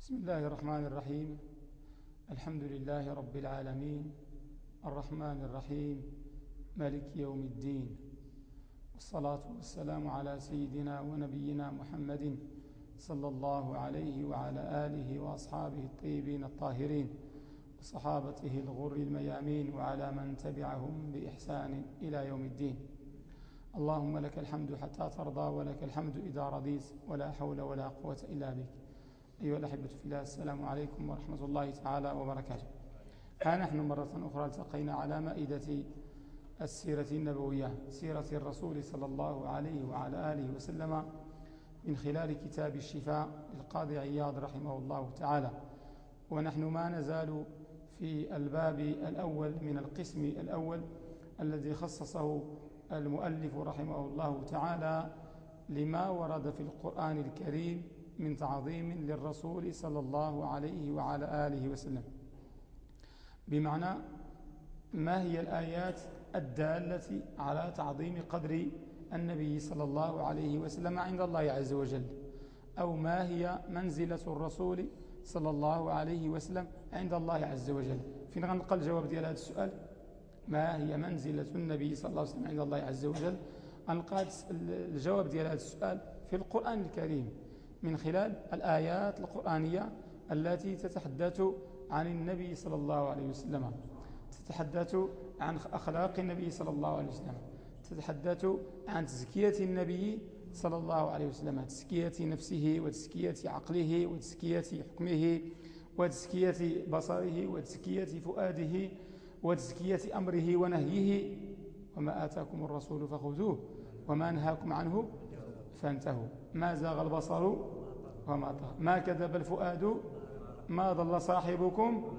بسم الله الرحمن الرحيم. الحمد لله رب العالمين. الرحمن الرحيم. مالك يوم الدين. والصلاة والسلام على سيدنا ونبينا محمد صلى الله عليه وعلى آله وأصحابه الطيبين الطاهرين وصحابته الغر الميامين وعلى من تبعهم بإحسان إلى يوم الدين. اللهم لك الحمد حتى ترضى ولك الحمد إذا رضيت. ولا حول ولا قوة إلا بك. أيها الأحبة في الله السلام عليكم ورحمة الله تعالى وبركاته. ها نحن مرة أخرى التقينا على مائدة السيرة النبوية سيرة الرسول صلى الله عليه وعلى آله وسلم من خلال كتاب الشفاء للقاضي عياض رحمه الله تعالى. ونحن ما نزال في الباب الأول من القسم الأول الذي خصصه المؤلف رحمه الله تعالى لما ورد في القرآن الكريم من تعظيم للرسول صلى الله عليه وعلى آله وسلم. بمعنى ما هي الآيات الدالة على تعظيم قدر النبي صلى الله عليه وسلم عند الله عز وجل؟ أو ما هي منزلة الرسول صلى الله عليه وسلم عند الله عز وجل؟ فين غنلقى الجواب ديال هذا السؤال؟ ما هي منزلة النبي صلى الله عليه وسلم عند الله عز وجل؟ غنلقى الجواب ديال هذا السؤال في القرآن الكريم. من خلال الآيات القرآنية التي تتحدث عن النبي صلى الله عليه وسلم. تتحدث عن أخلاق النبي صلى الله عليه وسلم. تتحدث عن تزكية النبي صلى الله عليه وسلم. تزكية نفسه وتزكية عقله وتزكية حكمه وتزكية بصره وتزكية فؤاده وتزكية أمره ونهيه. وما آتاكم الرسول فخذوه وما نهاكم عنه فانتهوا. ما زاغ البصر وما طغى. ما كذب الفؤاد ما ضل صاحبكم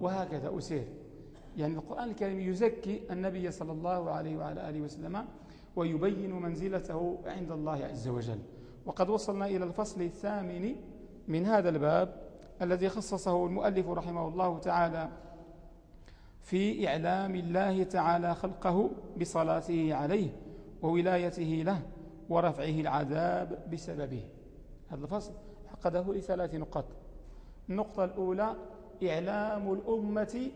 وهكذا أسير. يعني القرآن الكريم يزكي النبي صلى الله عليه وعلى آله وسلم ويبين منزلته عند الله عز وجل. وقد وصلنا إلى الفصل الثامن من هذا الباب الذي خصصه المؤلف رحمه الله تعالى في إعلام الله تعالى خلقه بصلاته عليه وولايته له. ورفعه العذاب بسببه. هذا الفصل. عقده لثلاث نقاط. النقطة الأولى إعلام الأمة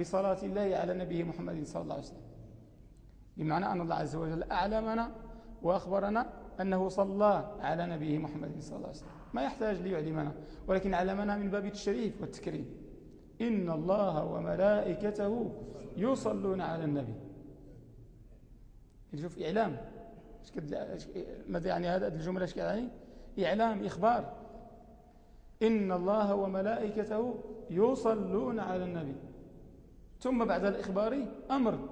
بصلاة الله على نبيه محمد صلى الله عليه وسلم. بمعنى أن الله عز وجل أعلمنا وأخبرنا أنه صلى على نبيه محمد صلى الله عليه وسلم. ما يحتاج ليعلمنا ولكن علمنا من باب التشريف والتكريم. إن الله وملائكته يصلون على النبي. نشوف إعلام. ماذا يعني هذا؟ الجملة يعني؟ إعلام إخبار. إن الله وملائكته يصلون على النبي. ثم بعد الإخبار أمر.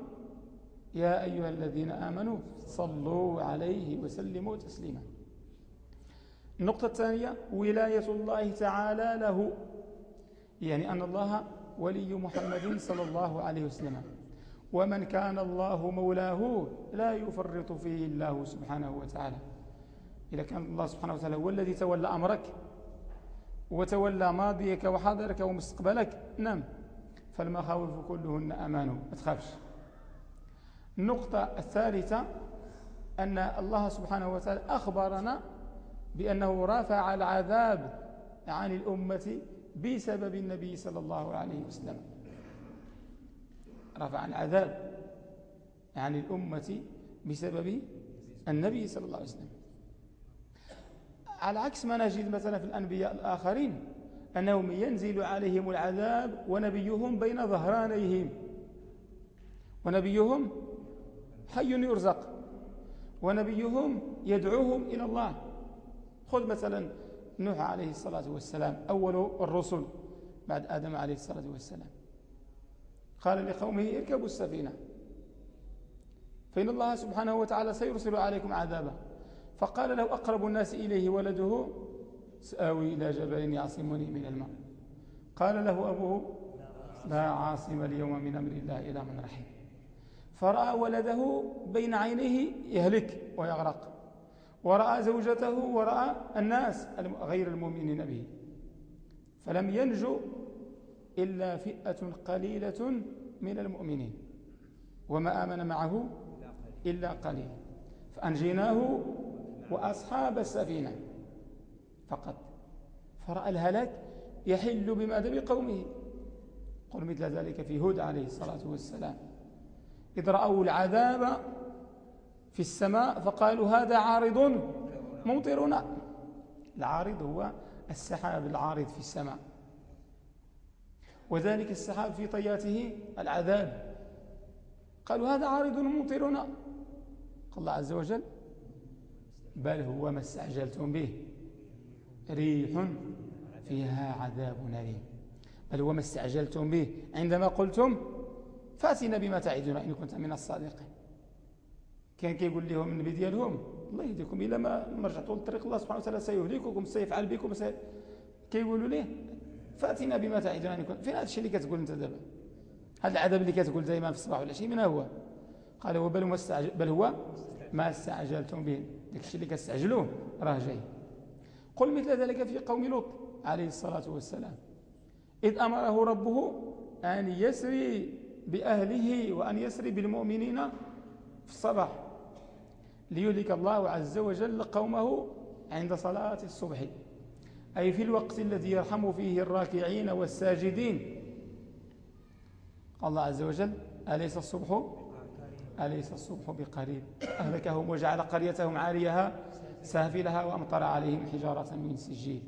يا أيها الذين آمنوا صلوا عليه وسلموا تسليما. النقطة الثانية ولاية الله تعالى له. يعني أن الله ولي محمد صلى الله عليه وسلم. ومن كان الله مولاه لا يفرط فيه الله سبحانه وتعالى. إذا كان الله سبحانه وتعالى هو الذي تولى أمرك وتولى ماضيك وحاضرك ومستقبلك نعم. فالمخاوف كلهن أمان ما تخافش. النقطة الثالثة أن الله سبحانه وتعالى أخبرنا بأنه رافع العذاب عن الأمة بسبب النبي صلى الله عليه وسلم. رفع العذاب عن الأمة بسبب النبي صلى الله عليه وسلم. على عكس ما نجد مثلا في الأنبياء الآخرين أنهم ينزل عليهم العذاب ونبيهم بين ظهرانيهم. ونبيهم حي يرزق. ونبيهم يدعوهم إلى الله. خذ مثلا نوح عليه الصلاة والسلام أول الرسل بعد آدم عليه الصلاة والسلام. قال لقومه اركبوا السفينة. فإن الله سبحانه وتعالى سيرسل عليكم عذابا. فقال له أقرب الناس إليه ولده سآوي إلى جبل يعصمني من الماء. قال له أبوه لا عاصم اليوم من أمر الله إلى من رحم فرأى ولده بين عينيه يهلك ويغرق. ورأى زوجته ورأى الناس غير المؤمنين به. فلم ينجو إلا فئة قليلة من المؤمنين. وما آمن معه إلا قليل. فأنجيناه وأصحاب السفينة فقط. فرأى الهلاك يحل بماذا بقومه قل مثل ذلك في هود عليه الصلاة والسلام. إذ رأوا العذاب في السماء فقالوا هذا عارض ممطرنا. العارض هو السحاب العارض في السماء. وذلك السحاب في طياته العذاب. قالوا هذا عارض ممطرنا قال الله عز وجل بل هو ما استعجلتم به ريح فيها عذاب أليم. بل هو ما استعجلتم به عندما قلتم فأتنا بما تعدنا إن كنت من الصادقين. كان كيقول لهم النبي ديالهم الله يهديكم إلا ما رجعتوا للطريق الله سبحانه وتعالى سيهلككم سيفعل بكم سي... كيقولوا ليه فاتنا بما تعدنا إن كنت فين هذا الشيء اللي كتقول أنت دابا؟ هذا العذاب اللي كتقول دائما في الصباح والعشي من هو؟ قال هو بل, هو بل هو ما استعجلتم به. داك الشيء اللي كتستعجلوه راه جاي. قل مثل ذلك في قوم لوط عليه الصلاة والسلام. إذ أمره ربه أن يسري بأهله وأن يسري بالمؤمنين في الصباح ليهلك الله عز وجل قومه عند صلاة الصبح. أي في الوقت الذي يرحم فيه الراكعين والساجدين. الله عز وجل أليس الصبح؟ أليس الصبح بقريب؟ أهلكهم وجعل قريتهم عاليها سافلها وأمطر عليهم حجارة من سجيل.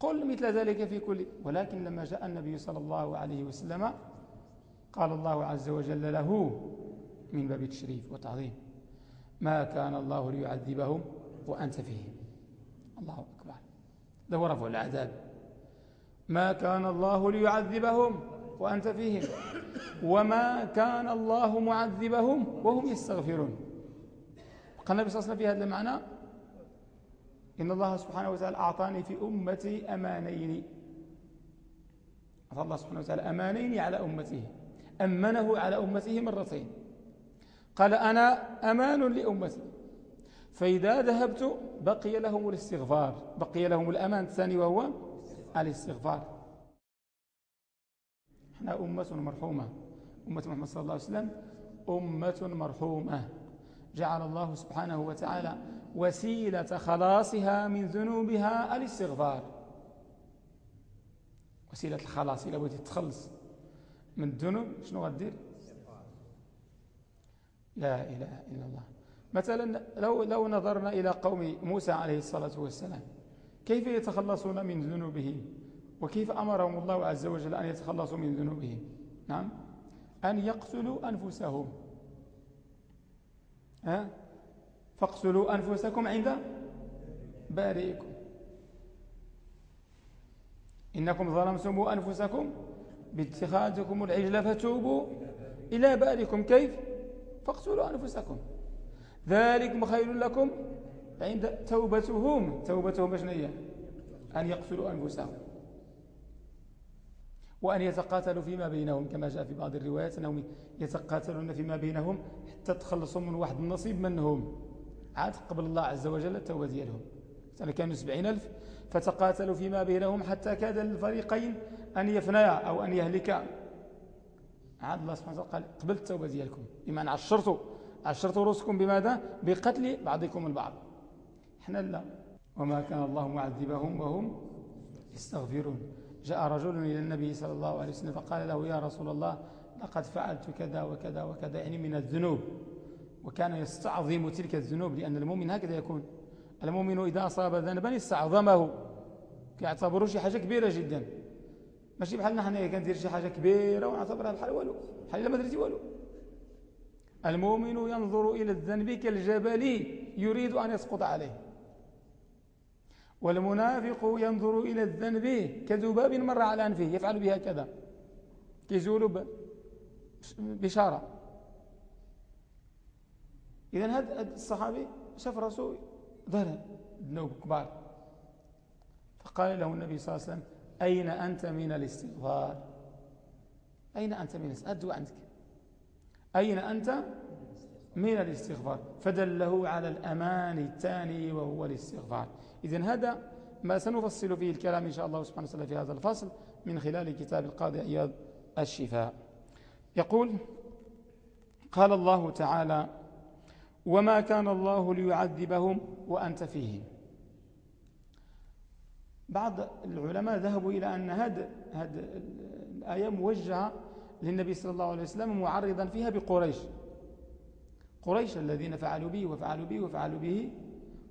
قل مثل ذلك في كل ولكن لما جاء النبي صلى الله عليه وسلم قال الله عز وجل له من باب التشريف وتعظيم ما كان الله ليعذبهم وأنت فيهم. الله أكبر. لو رفعوا العذاب ما كان الله ليعذبهم وأنت فيهم. وما كان الله معذبهم وهم يستغفرون. قال النبي صلى الله عليه وسلم في هذا المعنى إن الله سبحانه وتعالى أعطاني في أمتي أمانين. أعطى الله سبحانه وتعالى أمانين على أمته. أمنه على أمته مرتين. قال أنا أمان لأمتي. فإذا ذهبت بقي لهم الاستغفار بقي لهم الأمان. الثاني وهو الاستغفار. إحنا أمة مرحومة. أمة محمد صلى الله عليه وسلم أمة مرحومة. جعل الله سبحانه وتعالى وسيلة خلاصها من ذنوبها الاستغفار. وسيلة الخلاص إلا بغيتي تخلص من الذنوب شنو غدير؟ لا إله إلا الله. مثلا لو, لو نظرنا إلى قوم موسى عليه الصلاة والسلام كيف يتخلصون من ذنوبهم؟ وكيف أمرهم الله عز وجل أن يتخلصوا من ذنوبهم؟ نعم. أن يقتلوا أنفسهم. ها؟ فاقتلوا أنفسكم عند بارئكم. إنكم ظلمتم أنفسكم باتخاذكم العجل فتوبوا إلى بارئكم. كيف؟ فاقتلوا أنفسكم. ذلك خير لكم عند توبتهم. توبتهم شنو هي أن يقتلوا أنفسهم وأن يتقاتلوا فيما بينهم كما جاء في بعض الروايات أنهم يتقاتلون فيما بينهم حتى تخلصوا من واحد النصيب منهم. عاد قبل الله عز وجل التوبة ديالهم. كانوا سبعين ألف فتقاتلوا فيما بينهم حتى كاد الفريقين أن يفنيا أو أن يهلكا. عاد الله سبحانه وتعالى قال قبلت التوبة ديالكم بمعنى عشرتوا. عشرتوا رؤوسكم بماذا؟ بقتل بعضكم البعض. إحنا لا. وما كان الله معذبهم وهم يستغفرون. جاء رجل إلى النبي صلى الله عليه وسلم فقال له يا رسول الله لقد فعلت كذا وكذا وكذا. يعني من الذنوب. وكان يستعظم تلك الذنوب لأن المؤمن هكذا يكون. المؤمن إذا أصاب ذنبا استعظمه. كيعتبره شي حاجة كبيرة جدا. ماشي بحال نحن كندير شي حاجة كبيرة ونعتبرها بحال والو. بحال ما درتي والو. المؤمن ينظر إلى الذنب كالجبل يريد أن يسقط عليه. والمنافق ينظر إلى الذنب كذباب مر على أنفه يفعل بها كذا. كيزول بشارة. إذا هذا الصحابي شاف رأسه ظهر ذنوب كبار. فقال له النبي صلى الله عليه وسلم أين أنت من الاستغفار؟ أين أنت من الاستغفار؟ أدو عندك. أين أنت؟ من الاستغفار. فدله على الأمان الثاني وهو الاستغفار. إذن هذا ما سنفصل فيه الكلام إن شاء الله سبحانه وتعالى في هذا الفصل من خلال كتاب القاضي أياد الشفاء. يقول قال الله تعالى وما كان الله ليعذبهم وأنت فيهم. بعض العلماء ذهبوا إلى أن هذه الآية موجهة للنبي صلى الله عليه وسلم معرضا فيها بقريش. قريش الذين فعلوا به وفعلوا به وفعلوا به.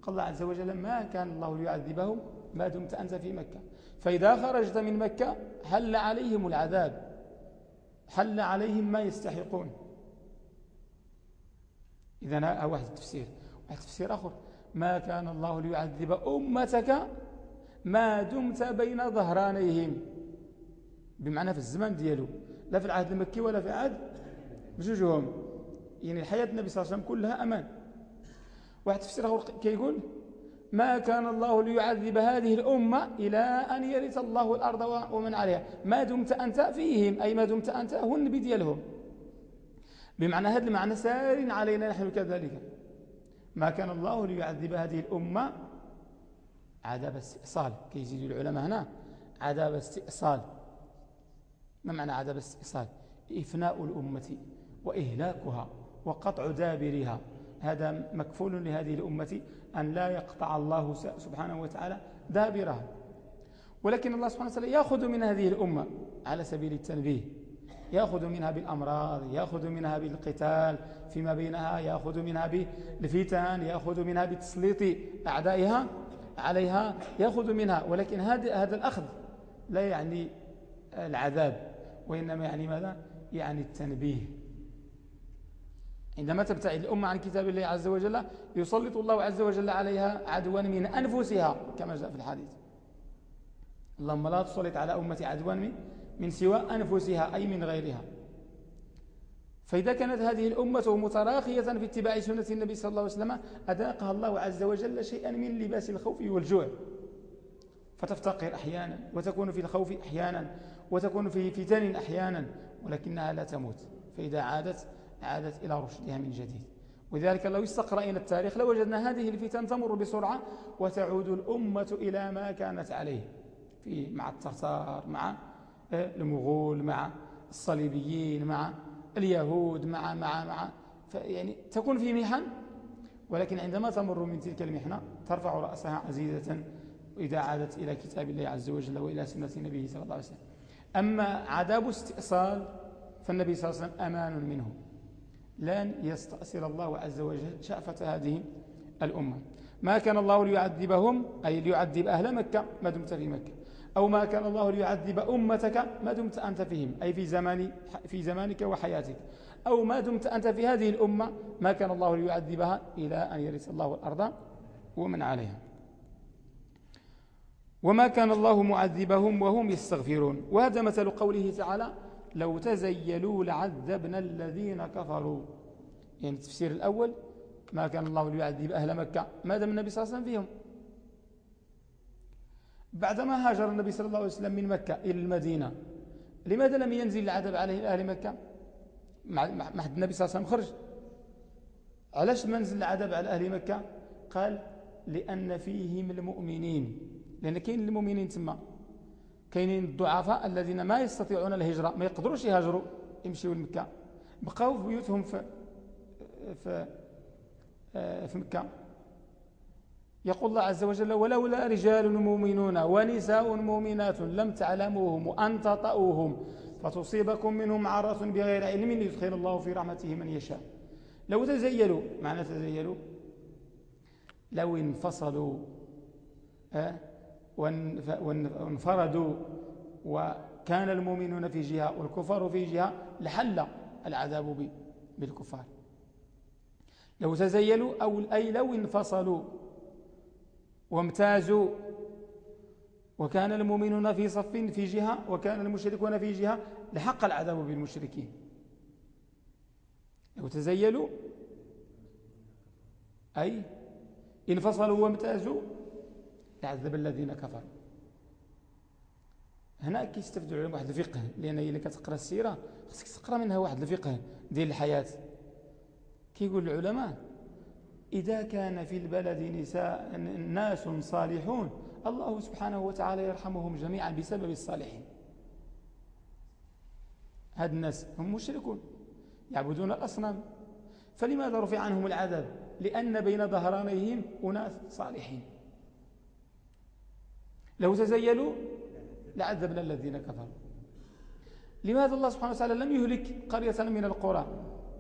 قال الله عز وجل ما كان الله ليعذبهم ما دمت أنت في مكة. فإذا خرجت من مكة حل عليهم العذاب حل عليهم ما يستحقون؟ إذا هذا واحد التفسير واحد تفسير آخر. ما كان الله ليعذب أمتك ما دمت بين ظهرانيهم. بمعنى في الزمان ديالو. لا في العهد المكي ولا في عهد بجوجهم يعني الحياة النبي صلى الله عليه وسلم كلها أمان. واحد تفسير آخر كيقول ما كان الله ليعذب هذه الأمة إلى أن يرث الله الأرض ومن عليها. ما دمت أنت فيهم أي ما دمت أنت هو النبي ديالهم بمعنى هذا المعنى سار علينا نحن كذلك. ما كان الله ليعذب هذه الأمة. عذاب استئصال. كيزيد العلماء هنا. عذاب استئصال. ما معنى عذاب استئصال إفناء الأمة وإهلاكها وقطع دابرها. هذا مكفول لهذه الأمة أن لا يقطع الله سبحانه وتعالى دابرها. ولكن الله سبحانه وتعالى يأخذ من هذه الأمة على سبيل التنبيه. يأخذ منها بالأمراض يأخذ منها بالقتال فيما بينها يأخذ منها بالفتن يأخذ منها بتسليط أعدائها عليها يأخذ منها. ولكن هذا هذا الأخذ لا يعني العذاب وإنما يعني ماذا؟ يعني التنبيه. عندما تبتعد الأمة عن كتاب الله عز وجل يسلط الله عز وجل عليها عدوا من أنفسها كما جاء في الحديث. اللهم لا تسلط على أمتي عدوا من, من سوى أنفسها أي من غيرها. فإذا كانت هذه الأمة متراخية في اتباع سنة النبي صلى الله عليه وسلم أذاقها الله عز وجل شيئا من لباس الخوف والجوع. فتفتقر أحيانا وتكون في الخوف أحيانا. وتكون في فتن أحيانا ولكنها لا تموت فإذا عادت عادت إلى رشدها من جديد. ولذلك لو استقرأنا التاريخ لوجدنا هذه الفتن تمر بسرعة وتعود الأمة إلى ما كانت عليه في مع الترتار مع آه، المغول مع الصليبيين مع اليهود مع مع مع. يعني تكون في محن ولكن عندما تمر من تلك المحنة ترفع رأسها عزيزة إذا عادت إلى كتاب الله عز وجل وإلى سنة نبيه صلى الله عليه وسلم. أما عذاب استئصال فالنبي صلى الله عليه وسلم أمان منه. لن يستأصل الله عز وجل شأفة هذه الأمة. ما كان الله ليعذبهم؟ أي ليعذب أهل مكة ما دمت في مكة. أو ما كان الله ليعذب أمتك؟ ما دمت أنت فيهم. أي في, زمان في زمانك وحياتك. أو ما دمت أنت في هذه الأمة؟ ما كان الله ليعذبها إلى أن يرث الله الأرض ومن عليها. وما كان الله معذبهم وهم يستغفرون. وهذا مثل قوله تعالى لو تزيلوا لعذبنا الذين كفروا. يعني التفسير الأول ما كان الله ليعذب أهل مكة. ما دام النبي صلى الله عليه وسلم فيهم. بعدما هاجر النبي صلى الله عليه وسلم من مكة إلى المدينة لماذا لم ينزل العذاب عليه أهل مكة؟ مع حد النبي صلى الله عليه وسلم خرج. علاش ما نزل العذاب على أهل مكة؟ قال لأن فيهم المؤمنين. لأن كاين المؤمنين تما. كاينين الضعفاء الذين ما يستطيعون الهجرة ما يقدروش يهاجروا يمشيوا لمكة. بقاو في بيوتهم في في في مكة. يقول الله عز وجل ولولا رجال مؤمنون ونساء مؤمنات لم تعلموهم أن تطؤوهم فتصيبكم منهم معرة بغير علم يدخل الله في رحمته من يشاء. لو تزيلوا معنى تزيلوا؟ لو انفصلوا. أه؟ وانفردوا وكان المؤمنون في جهة والكفار في جهة لحل العذاب بالكفار. لو تزيلوا أو أي لو انفصلوا وامتازوا وكان المؤمنون في صف في جهة وكان المشركون في جهة لحق العذاب بالمشركين. لو تزيلوا أي انفصلوا وامتازوا لعذب الذين كفروا. هنا كيستفدوا على واحد الفقه لأن إلا كتقرأ السيرة خصك تقرأ منها واحد الفقه ديال الحياة. كيقول العلماء إذا كان في البلد نساء ناس صالحون الله سبحانه وتعالى يرحمهم جميعا بسبب الصالحين. هاد الناس هم مشركون يعبدون الأصنام. فلماذا رفع عنهم العذاب؟ لأن بين ظهرانيهم أناس صالحين. لو تزيلوا لعذبنا الذين كفروا. لماذا الله سبحانه وتعالى لم يهلك قرية من القرى؟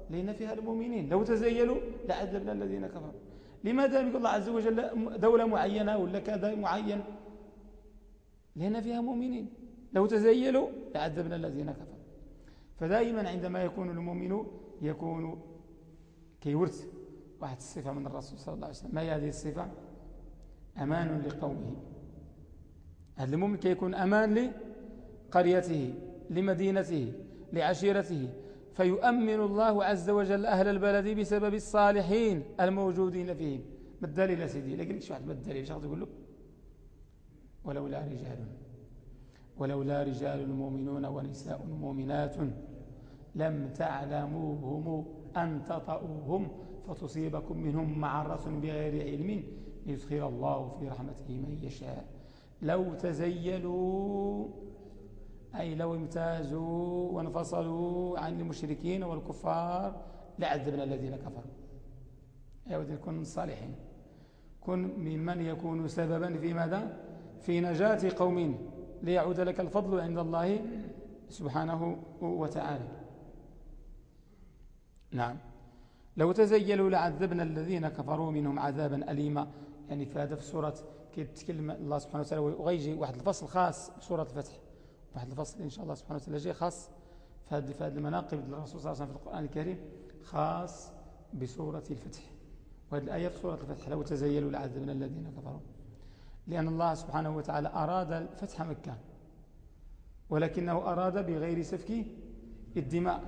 لأن فيها المؤمنين. لو تزيلوا لعذبنا الذين كفروا. لماذا يقول الله عز وجل دولة معينة ولا كذا معين؟ لأن فيها مؤمنين. لو تزيلوا لعذبنا الذين كفروا. فدائما عندما يكون المؤمن يكون كيورث واحد الصفة من الرسول صلى الله عليه وسلم. ما هي هذه الصفة؟ أمان لقومه. هذا المؤمن كيكون أمان لقريته لمدينته لعشيرته؟ فيؤمن الله عز وجل أهل البلد بسبب الصالحين الموجودين فيهم. ما الدليل سيدي؟ لكن شو واحد ما الدليل؟ شو تقول له؟ ولولا رجال ولولا رجال مؤمنون ونساء مؤمنات لم تعلموهم أن تطؤوهم فتصيبكم منهم معرة بغير علم ليدخل الله في رحمته من يشاء. لو تزيلوا أي لو امتازوا وانفصلوا عن المشركين والكفار لعذبنا الذين كفروا. أيوة كن صالحين. كن ممن يكون سببا في ماذا؟ في نجاة قوم ليعود لك الفضل عند الله سبحانه وتعالى. نعم. لو تزيلوا لعذبنا الذين كفروا منهم عذابا أليما. يعني في هذا في سورة كيتكلم الله سبحانه وتعالى وغيجي واحد الفصل خاص بسورة الفتح. واحد الفصل إن شاء الله سبحانه وتعالى جاي خاص في هذه المناقب للرسول صلى الله عليه وسلم في القرآن الكريم خاص بسورة الفتح. وهذه الآية في سورة الفتح لو تزيلوا لعذبنا الذين كفروا. لأن الله سبحانه وتعالى أراد فتح مكة ولكنه أراد بغير سفك الدماء.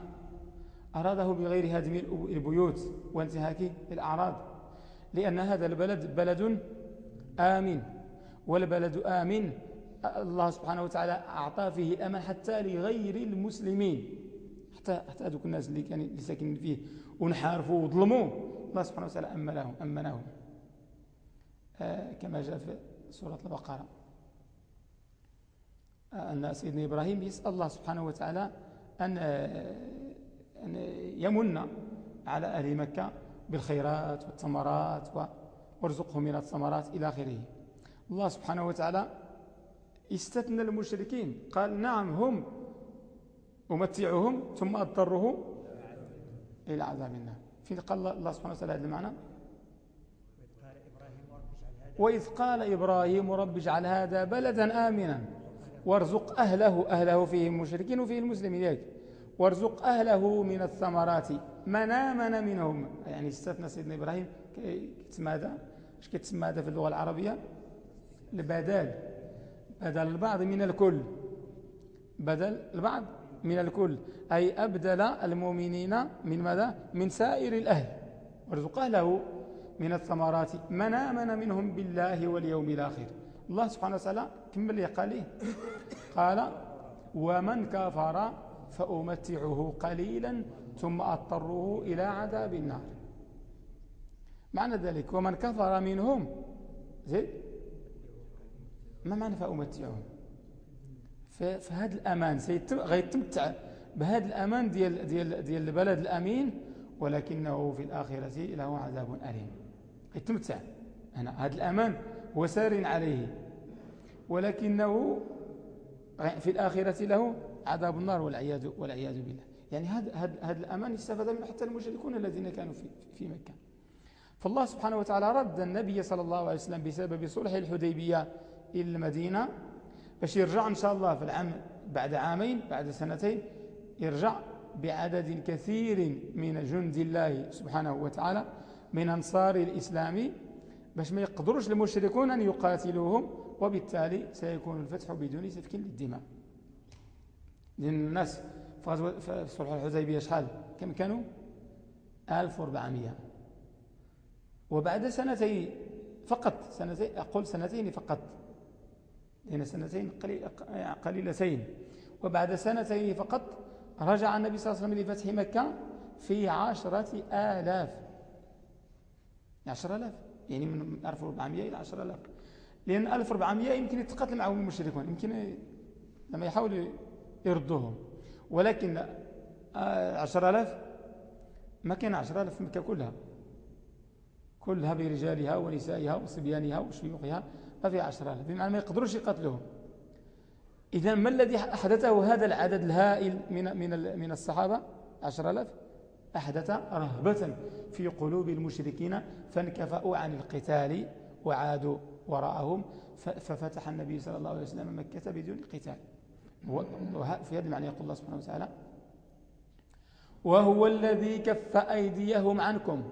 أراده بغير هدم البيوت وانتهاك الأعراض. لأن هذا البلد بلد آمن. والبلد آمن. الله سبحانه وتعالى أعطى فيه الأمان حتى لغير المسلمين. حتى حتى هذوك الناس اللي كانوا اللي ساكنين فيه ونحارفوا وظلموا. الله سبحانه وتعالى أمنهم أمنهم. آه كما جاء في سورة البقرة. آه أن سيدنا إبراهيم يسأل الله سبحانه وتعالى أن أن يمن على أهل مكة بالخيرات والثمرات وارزقهم من الثمرات إلى آخره. الله سبحانه وتعالى استثنى المشركين قال نعم هم أمتعهم ثم أضطرهم إلى عذاب النار. فين قال الله سبحانه وتعالى هذا المعنى؟ وإذ قال إبراهيم رب اجعل هذا بلدا آمنا وارزق أهله أهله فيه المشركين وفيه المسلمين وارزق أهله من الثمرات من آمن منهم. يعني استثنى سيدنا إبراهيم كتسمى إيش كتسمى هذا في اللغة العربية؟ البدال بدل البعض من الكل. بدل البعض من الكل. أي أبدل المؤمنين من ماذا؟ من سائر الأهل. وارزق أهله من الثمرات. من آمن منهم بالله واليوم الآخر. الله سبحانه وتعالى كمل قال؟ قال ومن كفر فأمتعه قليلا ثم أضطره إلى عذاب النار. معنى ذلك؟ ومن كفر منهم زيد ما معنى فأمتعهم فهذا الأمان غيتمتع بهذا الأمان ديال, ديال, ديال البلد الأمين ولكنه في الآخرة له عذاب أليم. يتمتع هنا هذا الأمان هو سار عليه. ولكنه في الآخرة له عذاب النار والعياذ, والعياذ بالله. يعني هذا هذا الأمان استفاد منه حتى المشركون الذين كانوا في, في مكة. فالله سبحانه وتعالى رد النبي صلى الله عليه وسلم بسبب صلح الحديبية إلى المدينة. باش يرجع إن شاء الله في العام بعد عامين بعد سنتين يرجع بعدد كثير من جند الله سبحانه وتعالى من أنصار الإسلام باش ما يقدروش المشركون أن يقاتلوهم وبالتالي سيكون الفتح بدون سفك للدماء. لأن الناس في صلح الحديبية شحال؟ كم كانوا؟ 1400 وبعد سنتين فقط سنتين أقول سنتين فقط. لأن سنتين قليلتين. وبعد سنتين فقط رجع النبي صلى الله عليه وسلم لفتح مكة في عشرة آلاف. عشرة آلاف. يعني من 1400 إلى 10000 لأن 1400 يمكن يتقاتل معهم المشركون يمكن لما يحاولوا يردوهم. ولكن 10000 ما كان 10000 في مكة كلها. كلها برجالها ونسائها وصبيانها وشيوخها ما في عشر ألاف. بمعنى ما يقدروش يقتلوهم إذا ما الذي أحدثه هذا العدد الهائل من, من, من الصحابة؟ عشر ألاف. أحدث رهبة في قلوب المشركين فانكفأوا عن القتال وعادوا وراءهم. ففتح النبي صلى الله عليه وسلم مكة بدون قتال. في هذا المعنى يقول الله سبحانه وتعالى وهو الذي كف أيديهم عنكم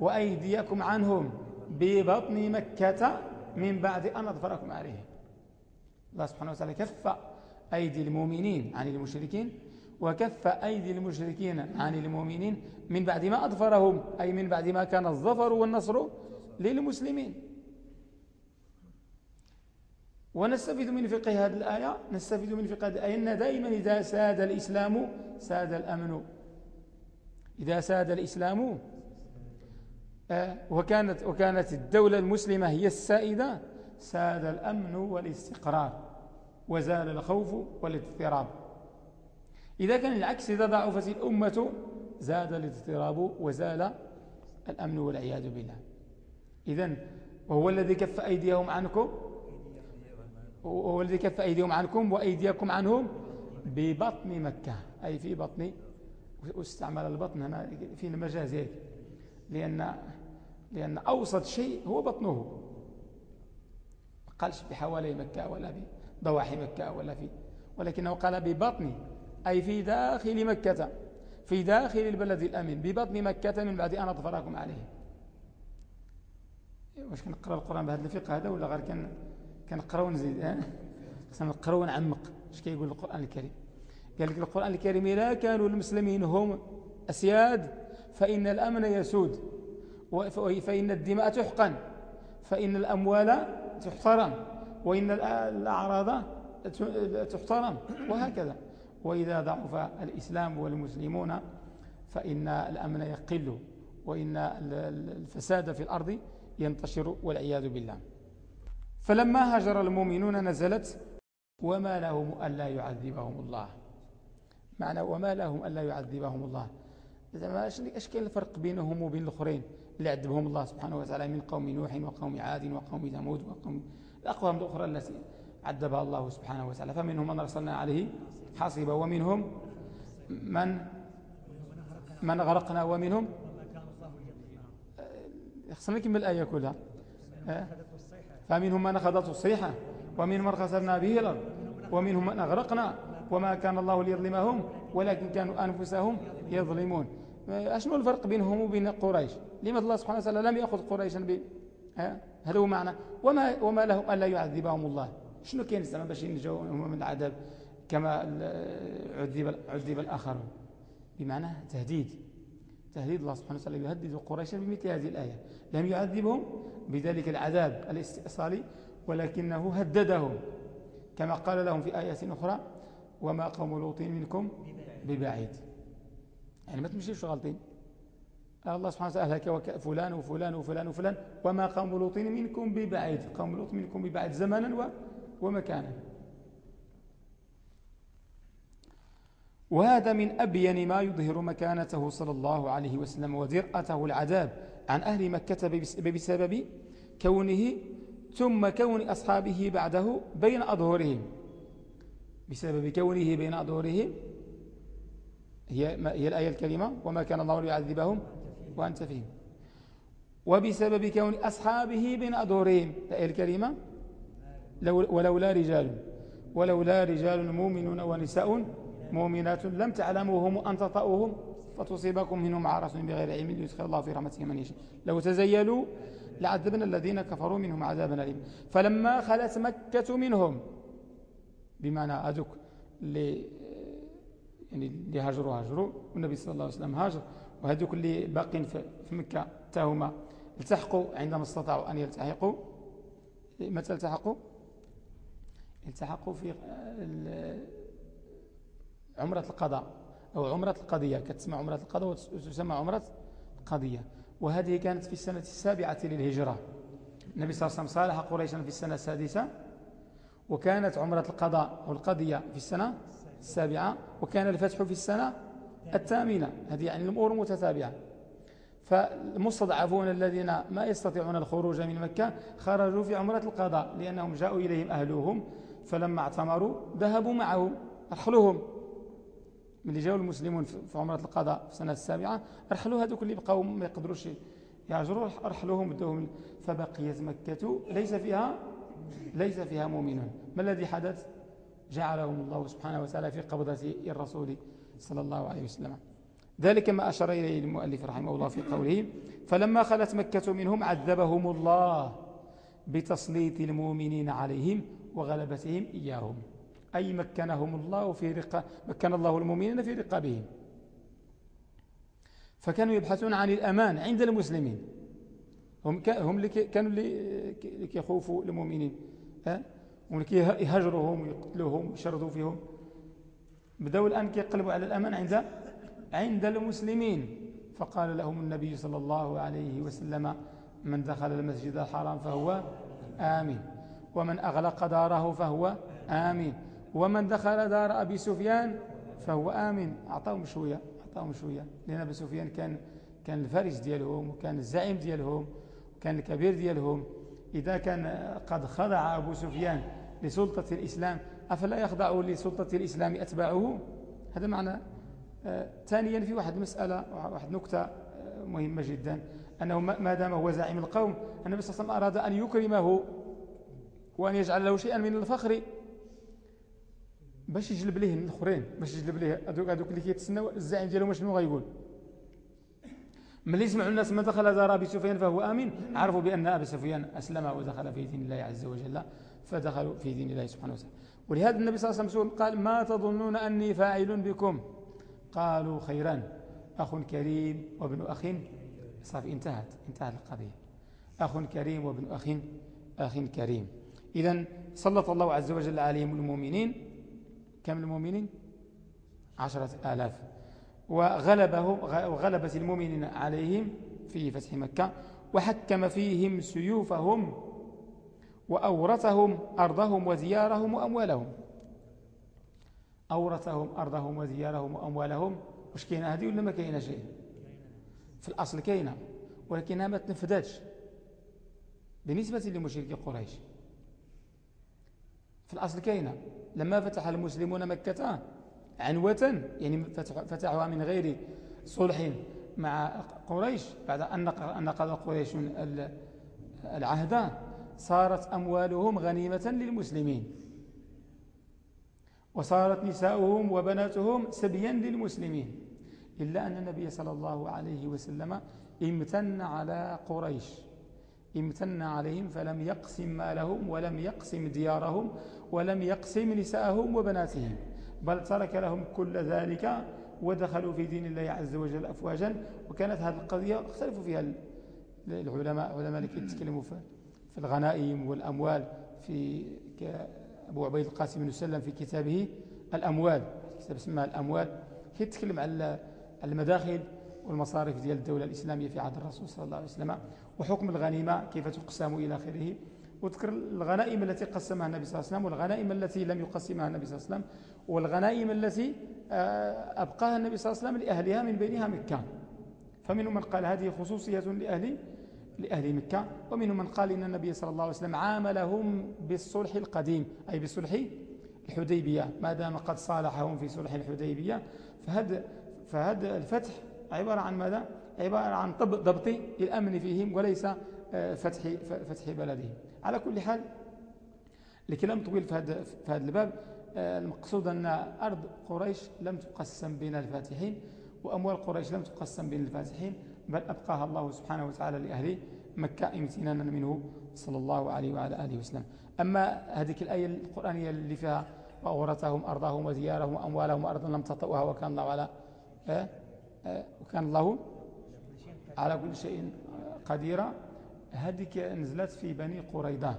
وأيديكم عنهم ببطن مكة من بعد أن أظفركم عليهم. الله سبحانه وتعالى كف أيدي المؤمنين عن المشركين وكف أيدي المشركين عن المؤمنين من بعد ما أظفرهم أي من بعد ما كان الظفر والنصر للمسلمين. ونستفيد من فقه هذه الآية نستفيد من فقه هذه الآية. أن دائما إذا ساد الإسلام ساد الأمن. إذا ساد الإسلام وكانت, وكانت الدولة المسلمة هي السائدة ساد الأمن والاستقرار وزال الخوف والاضطراب. إذا كان العكس إذا ضعفت الأمة زاد الاضطراب وزال الأمن والعياذ بالله. إذن وهو الذي كف أيديهم عنكم؟ وهو الذي كف أيديهم عنكم وأيديكم عنهم؟ ببطن مكة. أي في بطن واستعمل البطن هنا في المجاز لأن, لأن أوسط شيء هو بطنه. ما قالش بحوالي مكة ولا بضواحي مكة ولا في ولكنه قال ببطن أي في داخل مكة في داخل البلد الأمين ببطن مكة من بعد أن أظفركم عليه. واش كنقرأ القرآن بهذا الفقه هذا ولا غير كان كنقرأو نزيد ها؟ نقراو ونعمق اش كيقول القرآن الكريم؟ قال لك القرآن الكريم لا كانوا المسلمين هم أسياد فإن الأمن يسود. فإن الدماء تحقن فإن الأموال تحترم وإن الأعراض تحترم وهكذا. وإذا ضعف الإسلام والمسلمون فإن الأمن يقل وإن الفساد في الأرض ينتشر والعياذ بالله. فلما هاجر المؤمنون نزلت وما لهم ألا يعذبهم الله. معنى وما لهم ألا يعذبهم الله. إيش كاين الفرق بينهم وبين الآخرين؟ اللي عذبهم الله سبحانه وتعالى من قوم نوح وقوم عاد وقوم ثمود وقوم الأقوام الأخرى التي عذبها الله سبحانه وتعالى. فمنهم من أرسلنا عليه حاصبا ومنهم من من غرقنا ومنهم خصنا نكمل الآية كلها. فمنهم من أخذته الصيحة ومنهم من خسرنا به الأرض ومنهم من أغرقنا وما كان الله ليظلمهم ولكن كانوا أنفسهم يظلمون. أشنو الفرق بينهم وبين قريش؟ لماذا الله سبحانه وتعالى لم يأخذ قريشا ب... هذا هو معنى. وما, وما لهم ألا يعذبهم الله. شنو كاين الزعما باش ينجوا من العذاب؟ كما عذب عذب الآخرون. بمعنى تهديد. تهديد الله سبحانه وتعالى. يهدد قريشا بمثل هذه الآية. لم يعذبهم بذلك العذاب الاستئصالي ولكنه هددهم. كما قال لهم في آيات أخرى وما قوم لوط منكم ببعيد. يعني ما تمشيش غلطين الله سبحانه وتعالى أهلك فلان وفلان وفلان وفلان وما قوم لوط منكم ببعيد. قوم لوط منكم ببعيد زمانا ومكانا. وهذا من أبين ما يظهر مكانته صلى الله عليه وسلم ودرأته العذاب عن أهل مكة بسبب كونه ثم كون أصحابه بعده بين أظهرهم. بسبب كونه بين أظهرهم هي, هي الآية الكريمة وما كان الله ليعذبهم وأنت فيهم. وبسبب كون أصحابه بين أظهرهم الآية الكريمة ولولا رجال ولولا رجال مؤمنون ونساء مؤمنات لم تعلموهم أن تطأوهم فتصيبكم منهم معرة بغير علم يدخل الله في رحمته من يشاء. لو تزيلوا لعذبنا الذين كفروا منهم عذابا أليم فلما خلت مكة منهم بمعنى اللي يعني اللي هاجروا هاجروا والنبي صلى الله عليه وسلم هاجر. وهذوك اللي باقين في مكة تاهما التحقوا عندما استطاعوا أن يلتحقوا. متى التحقوا التحقوا في عمرة القضاء أو عمرة القضية. كتسمى عمرة القضاء وتسمى عمرة القضية. وهذه كانت في السنة السابعة للهجرة. النبي صلى الله عليه وسلم صالح قريشا في السنة السادسة وكانت عمرة القضاء والقضية في السنة السابعة وكان الفتح في السنة الثامنة. هذه يعني الأمور متتابعة. فالمستضعفون الذين ما يستطيعون الخروج من مكة خرجوا في عمرة القضاء لأنهم جاءوا إليهم أهلهم فلما اعتمروا ذهبوا معهم أرحلوهم. اللي جاءوا المسلمون في عمرة القضاء في السنة السابعة أرحلوا هذوك اللي بقوا ما يقدروش يهجروا أرحلوهم بدهم فبقيت مكة ليس فيها ليس فيها مؤمنون. ما الذي حدث؟ جعلهم الله سبحانه وتعالى في قبضة الرسول صلى الله عليه وسلم ذلك ما أشار إليه المؤلف رحمه الله في قوله فلما خلت مكة منهم عذبهم الله بتسليط المؤمنين عليهم وغلبتهم إياهم أي مكنهم الله في رقا مكن الله المؤمنين في رقابهم فكانوا يبحثون عن الأمان عند المسلمين هم هم اللي كانوا اللي كيخوفوا المؤمنين ها هم اللي يهجروهم ويقتلوهم ويشردوا فيهم. بدأوا الآن كيقلبوا على الأمان عند عند المسلمين. فقال لهم النبي صلى الله عليه وسلم من دخل المسجد الحرام فهو آمين. ومن أغلق داره فهو آمين. ومن دخل دار أبي سفيان فهو آمن أعطاهم شوية أعطاهم شوية. لأن أبي سفيان كان كان الفارس ديالهم وكان الزعيم ديالهم وكان الكبير ديالهم. إذا كان قد خضع أبو سفيان لسلطة الإسلام أفلا يخضع لسلطة الإسلام أتباعه؟ هذا معنى آه ثانيا في واحد مسألة واحد نكتة آه مهمة جدا أنه ما دام هو زعيم القوم النبي صلى الله عليه وسلم أراد أن يكرمه وأن يجعل له شيئا من الفخر. باش يجلب ليه الاخرين باش يجلب ليه هذوك اللي كيتسناو الزعيم ديالهم شنو غايقول ملي سمعوا الناس ما دخل دار ابي سفيان فهو آمين. عرفوا بأن أبي سفيان أسلم ودخل في دين الله عز وجل فدخلوا في دين الله سبحانه وتعالى. ولهذا النبي صلى الله عليه وسلم قال ما تظنون أني فاعل بكم؟ قالوا خيرا أخ كريم وابن أخ. صافي انتهت انتهت القضية. أخ كريم وابن أخ أخ كريم. اذا سلط الله عز وجل عليهم المؤمنين. كم المؤمنين؟ عشرة آلاف. وغلبهم وغلبت المؤمنين عليهم في فتح مكة وحكم فيهم سيوفهم وأورثهم أرضهم وديارهم وأموالهم. أورثهم أرضهم وديارهم وأموالهم. وش كاينة هذه ولا ما كاينة شيء؟ في الأصل كاينة ولكنها ما تنفذتش بالنسبة لمشركي قريش في الأصل كاينة. لما فتح المسلمون مكة عنوة يعني فتحوها من غير صلح مع قريش بعد أن نقض قريش العهد صارت أموالهم غنيمة للمسلمين. وصارت نساؤهم وبناتهم سبيا للمسلمين إلا أن النبي صلى الله عليه وسلم امتن على قريش. امتن عليهم فلم يقسم مالهم ولم يقسم ديارهم ولم يقسم نساءهم وبناتهم. بل ترك لهم كل ذلك ودخلوا في دين الله عز وجل أفواجا. وكانت هذه القضية اختلفوا فيها العلماء علماء اللي يتكلموا في الغنائم والأموال في أبو عبيد القاسم بن سلم في كتابه الأموال كتاب اسمه الأموال يتكلم على المداخل والمصارف ديال الدولة الإسلامية في عهد الرسول صلى الله عليه وسلم وحكم الغنيمة كيف تقسم إلى آخره. وذكر الغنائم التي قسمها النبي صلى الله عليه وسلم والغنائم التي لم يقسمها النبي صلى الله عليه وسلم. والغنائم التي آه، أبقاها النبي صلى الله عليه وسلم لأهلها من بينها مكة. فمنهم من قال هذه خصوصية لأهل لأهل مكة. ومنهم من قال إن النبي صلى الله عليه وسلم عاملهم بالصلح القديم أي بالصلح الحديبية. ما دام قد صالحهم في صلح الحديبية. فهذا فهذا الفتح عبارة عن ماذا؟ عبارة عن ضبط الأمن فيهم وليس آه، فتح فتح بلدهم. على كل حال الكلام طويل في هذا الباب. المقصود أن أرض قريش لم تقسم بين الفاتحين وأموال قريش لم تقسم بين الفاتحين بل أبقاها الله سبحانه وتعالى لأهل مكة إمتنانا منه صلى الله عليه وعلى آله وسلم. أما هذه الآية القرآنية اللي فيها وأورثهم أرضهم وديارهم وأموالهم وأرضا لم تطئوها وكان الله على آه، آه، وكان الله على كل شيء قدير هذه نزلت في بني قريضة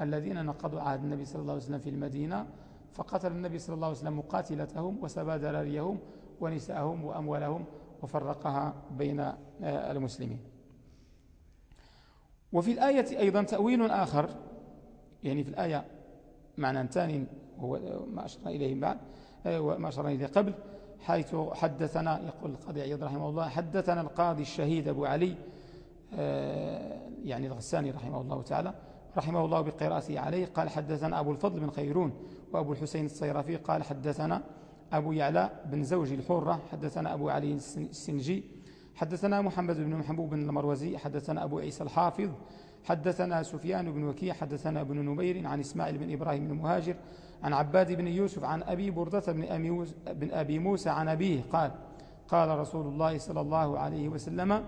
الذين نقضوا عهد النبي صلى الله عليه وسلم في المدينة. فقتل النبي صلى الله عليه وسلم مقاتلتهم وسبى ذراريهم ونساءهم وأموالهم وفرقها بين آه، المسلمين. وفي الآية أيضا تأويل آخر يعني في الآية معنى ثاني هو ما أشرنا إليه بعد آه، وما أشرنا إليه قبل حيث حدثنا يقول القاضي عياض رحمه الله حدثنا القاضي الشهيد أبو علي آه، يعني الغساني رحمه الله تعالى رحمه الله بقراءته عليه قال حدثنا أبو الفضل بن خيرون وأبو الحسين الصيرافي قال حدثنا أبو يعلى بن زوج الحرة حدثنا أبو علي السنجي حدثنا محمد بن محبوب بن المروزي حدثنا أبو عيسى الحافظ حدثنا سفيان بن وكيع حدثنا ابن نمير عن إسماعيل بن إبراهيم بن مهاجر عن عباد بن يوسف عن أبي بردة بن أبي موسى عن أبيه قال قال رسول الله صلى الله عليه وسلم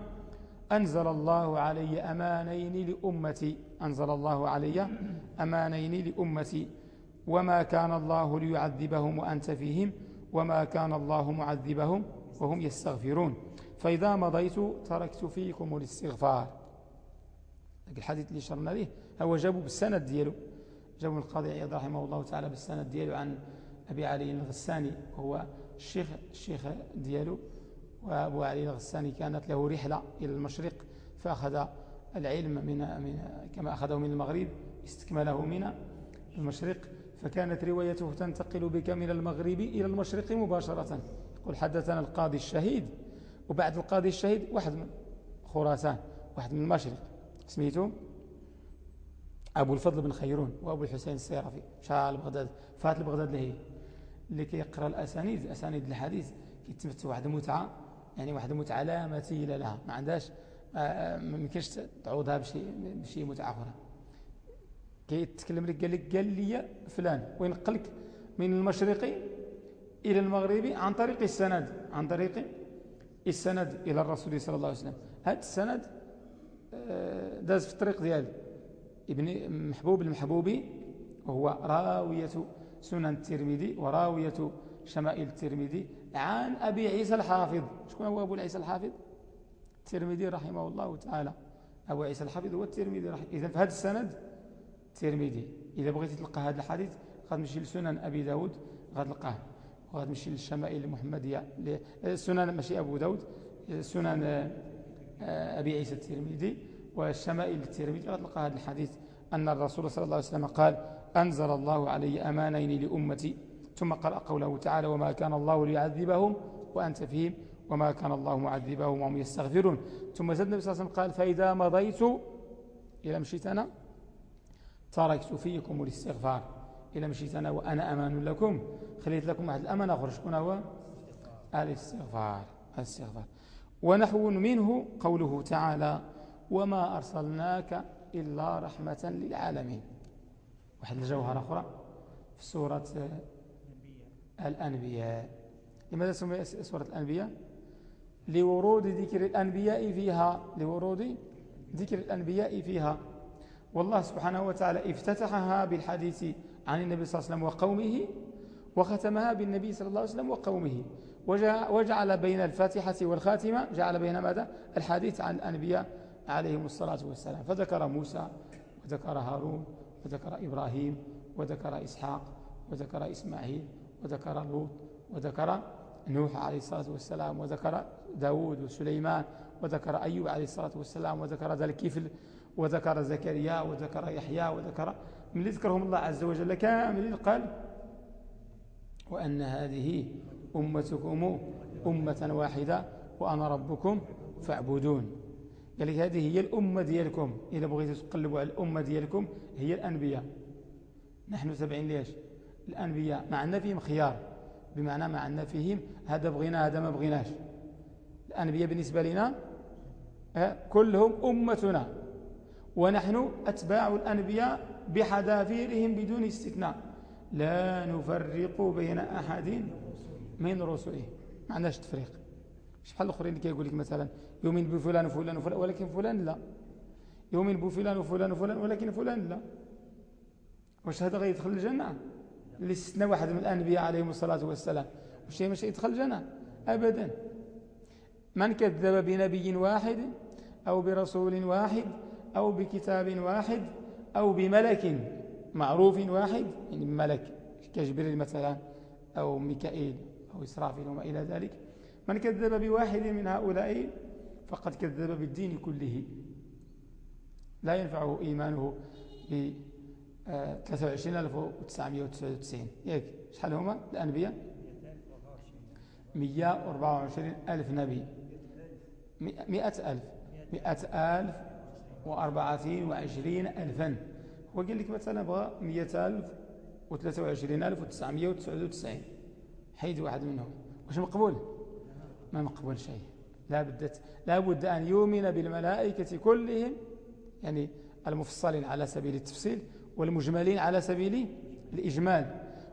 أنزل الله علي أمانين لأمتي. أنزل الله علي أمانين لأمتي. وما كان الله ليعذبهم وأنت فيهم وما كان الله معذبهم وهم يستغفرون. فإذا مضيت تركت فيكم الاستغفار. الحديث اللي شرنا له هو جابوا بالسند دياله. جابوا القاضي عياض رحمه الله تعالى بالسند دياله عن أبي علي الغساني وهو الشيخ الشيخ دياله. وأبو علي الغساني كانت له رحلة إلى المشرق فأخذ العلم من, من كما أخذه من المغرب استكمله من المشرق. فكانت روايته تنتقل بك من المغرب إلى المشرق مباشرة. يقول حدثنا القاضي الشهيد وبعد القاضي الشهيد واحد من خراسان واحد من المشرق. سميته أبو الفضل بن خيرون وأبو الحسين السيرافي شعال بغداد فات لبغداد لهي. اللي كيقرأ الأسانيد أسانيد الحديث كيتمثل واحد المتعة يعني واحد المتعة لا مثيل لها. ما عندهاش آه، آه، ما يمكنش تعوضها بشي بشي متعة أخرى. كيتكلم لك قال لك قال لي فلان وينقلك من المشرقي إلى المغربي عن طريق السند عن طريق السند إلى الرسول صلى الله عليه وسلم. هذا السند آه، داز في الطريق ديال ابن محبوب المحبوبي وهو راوية سنن الترمذي وراوية شمائل الترمذي عن أبي عيسى الحافظ. شكون هو أبو عيسى الحافظ؟ الترمذي رحمه الله تعالى. أبو عيسى الحافظ هو الترمذي رحمه إذا في هذا السند الترمذي. إذا بغيتي تلقى هذا الحديث غتمشي لسنن أبي داود غتلقاه وغتمشي للشمائل المحمدية سنن ماشي أبو داود سنن آه، أبي عيسى الترمذي. والشمائل الترمذي غتلقى هذا الحديث أن الرسول صلى الله عليه وسلم قال أنزل الله علي أمانين لأمتي. ثم قرأ قوله تعالى وما كان الله ليعذبهم وأنت فيهم وما كان الله معذبهم وهم يستغفرون. ثم زاد النبي صلى الله عليه وسلم قال فإذا مضيت إلى مشيت أنا تركت فيكم الاستغفار. إلى مشيت أنا وأنا أمان لكم. خليت لكم واحد الأمان آخر شكون هو الاستغفار. الاستغفار. ونحو منه قوله تعالى وما أرسلناك إلا رحمة للعالمين. واحد الجوهرة أخرى في سورة الأنبياء. لماذا سمي سورة الأنبياء؟ لورود ذكر الأنبياء فيها لورود ذكر الأنبياء فيها. والله سبحانه وتعالى افتتحها بالحديث عن النبي صلى الله عليه وسلم وقومه وختمها بالنبي صلى الله عليه وسلم وقومه. وجعل بين الفاتحة والخاتمة جعل بين ماذا؟ الحديث عن الأنبياء عليهم الصلاة والسلام. فذكر موسى وذكر هارون وذكر إبراهيم وذكر إسحاق وذكر إسماعيل وذكر لوط وذكر نوح عليه الصلاة والسلام وذكر داود وسليمان وذكر أيوب عليه الصلاة والسلام وذكر ذا الكفل وذكر زكريا وذكر يحيى وذكر من ذكرهم الله عز وجل كامل قال وأن هذه أمتكم أمة واحدة وأنا ربكم فاعبدون. قال لك هذه هي الأمة ديالكم. إذا بغيتوا تقلبوا على الأمة ديالكم هي الأنبياء. نحن تابعين ليش؟ الأنبياء مع أن فيهم خيار. بمعنى مع أن فيهم هذا بغينا هذا ما بغيناش. الأنبياء بالنسبة لنا كلهم أمتنا. ونحن أتباع الأنبياء بحذافيرهم بدون استثناء. لا نفرق بين أحد من رسله. ما عندناش تفريق. شحال الآخرين اللي كيقول لك مثلا يؤمن بفلان وفلان وفلان ولكن فلان لا. يؤمن بفلان وفلان وفلان ولكن فلان لا. واش هذا غيدخل الجنة؟ اللي استثنى واحد من الأنبياء عليهم الصلاة والسلام. واش مش يدخل الجنة؟ أبدا. من كذب بنبي واحد أو برسول واحد أو بكتاب واحد أو بملك معروف واحد يعني ملك كجبريل مثلا أو ميكائيل أو إسرافيل وما إلى ذلك. من كذب بواحد من هؤلاء فقد كذب بالدين كله. لا ينفعه إيمانه ب 23999 ياك شحال هما الأنبياء؟ 124 ألف نبي. مئة ألف. مئة ألف. وأربعة وعشرين ألفا. هو قال لك مثلا بغى مئة ألف وثلاثة وعشرين ألف وتسعمية وتسعود وتسعين حيد واحد منهم. واش مقبول؟ ما مقبول شيء. لا بد لا بد أن يؤمن بالملائكة كلهم يعني المفصلين على سبيل التفصيل والمجملين على سبيل الإجمال.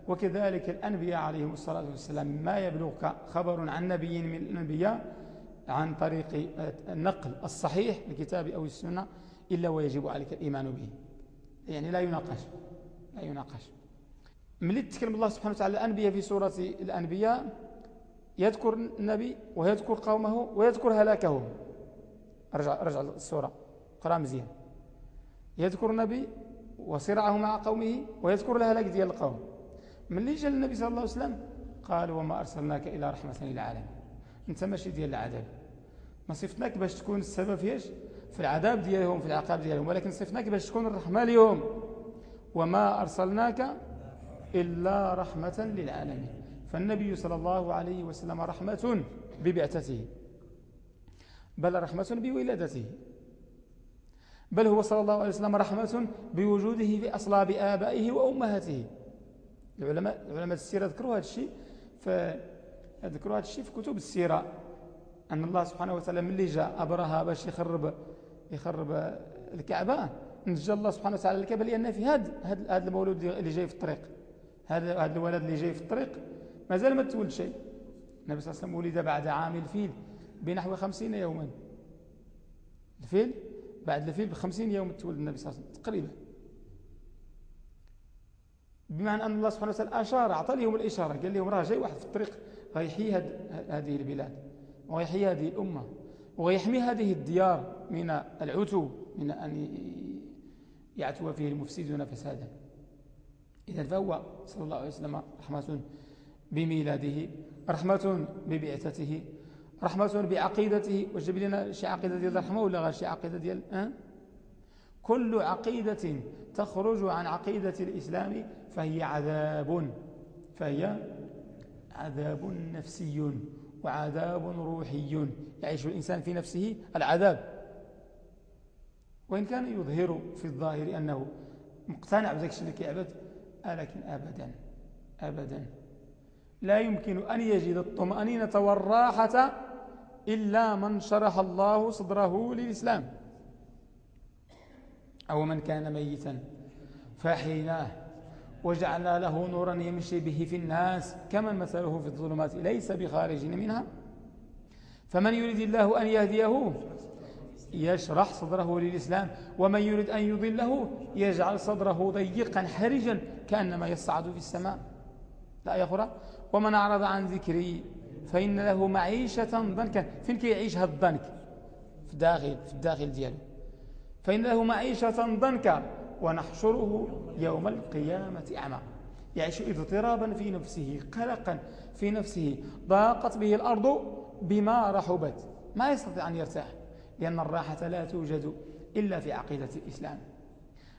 وكذلك الأنبياء عليهم الصلاة والسلام ما يبلغك خبر عن نبي من الأنبياء عن طريق النقل الصحيح الكتاب أو السنة إلا ويجب عليك الإيمان به. يعني لا يناقش لا يناقش. ملي تكلم الله سبحانه وتعالى الأنبياء في سورة الأنبياء. يذكر النبي ويذكر قومه ويذكر هلاكهم. رجع, رجع السورة قرأ مزيان. يذكر النبي وصراعه مع قومه ويذكر الهلاك ديال القوم. من اللي جاء النبي صلى الله عليه وسلم؟ قال وما أرسلناك إلى رحمة للعالمين. أنت ماشي ديال العذاب. ما صفتناك باش تكون السبب فيش في العذاب ديالهم في العقاب ديالهم. ولكن صفتناك باش تكون الرحمة لهم وما أرسلناك إلا رحمة للعالمين. فالنبي صلى الله عليه وسلم رحمة ببعثته. بل رحمة بولادته. بل هو صلى الله عليه وسلم رحمة بوجوده في أصلاب آبائه وأمهاته. العلماء علماء السيرة ذكروا هذا الشيء. فذكروا هذا الشيء في كتب السيرة. أن الله سبحانه وتعالى من اللي جاء أبرها باش يخرب يخرب الكعبة. نجى الله سبحانه وتعالى الكعبة لأن في هذا هذا المولود اللي جاي في الطريق. هذا هذا الولد اللي جاي في الطريق. مازال ما تولد شيء. النبي صلى الله عليه وسلم ولد بعد عام الفيل بنحو خمسين يوما. الفيل؟ بعد الفيل بخمسين يوم تولد النبي صلى الله عليه وسلم تقريبا. بمعنى أن الله سبحانه وتعالى أشار أعطى لهم الإشارة. قال لهم راه جاي واحد في الطريق غيحيي هذه البلاد. ويحيي هذه الأمة ويحمي هذه الديار من العتو من أن يعتو فيه المفسدون فسادا. إذا فهو صلى الله عليه وسلم رحمة بميلاده رحمة ببعثته رحمة بعقيدته. وجب لنا شي عقيدة ديال الرحمة ولا غير شي عقيدة ديال أه؟ كل عقيدة تخرج عن عقيدة الإسلام فهي عذاب فهي عذاب نفسي. وعذاب روحي. يعيش الإنسان في نفسه العذاب. وإن كان يظهر في الظاهر أنه مقتنع بذلك الشيء اللي كيعبد لكن أبدا أبدا. لا يمكن أن يجد الطمأنينة والراحة إلا من شرح الله صدره للإسلام. أو من كان ميتا فحيناه وجعلنا له نورا يمشي به في الناس. كمن مثله في الظلمات؟ ليس بخارج منها. فمن يريد الله أن يهديه يشرح صدره للإسلام ومن يريد أن يضله يجعل صدره ضيقا حرجا كأنما يصعد في السماء. لا أخرى ومن أعرض عن ذكري فإن له معيشة ضنكا. فين كيعيش الضنك؟ في الداخل في الداخل دياله فإن له معيشة ضنكا. ونحشره يوم القيامة أعمى. يعيش اضطرابا في نفسه قلقا في نفسه. ضاقت به الأرض بما رحبت. ما يستطيع أن يرتاح لأن الراحة لا توجد إلا في عقيدة الإسلام.